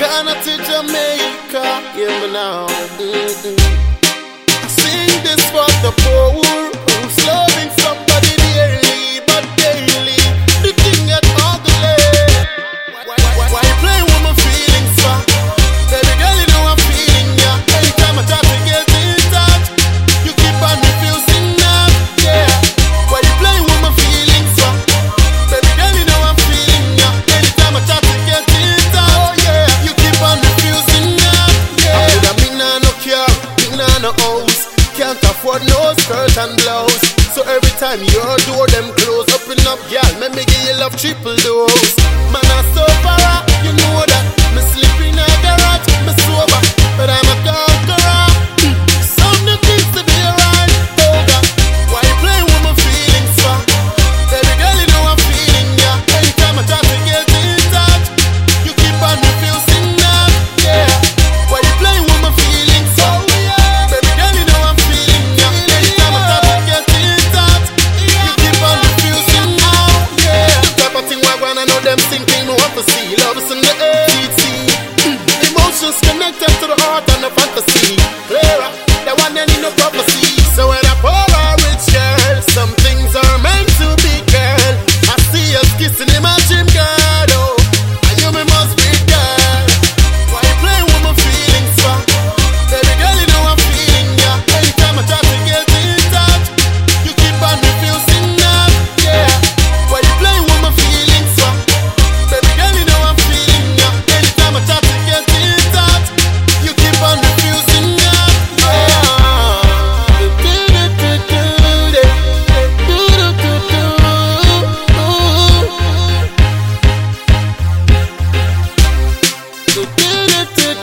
Ghana to Jamaica, hear me now. Mm-mm. I sing this for the skirt and blouse. So every time your door them close, open up, girl. Let make me give you love triple dose. same thing no see, Love is in the air. Mm. Emotions connected to the heart and the fantasy. do do do